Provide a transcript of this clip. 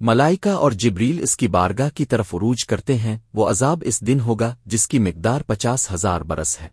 ملائکہ اور جبریل اس کی بارگاہ کی طرف عروج کرتے ہیں، وہ عذاب اس دن ہوگا جس کی مقدار پچاس ہزار برس ہے۔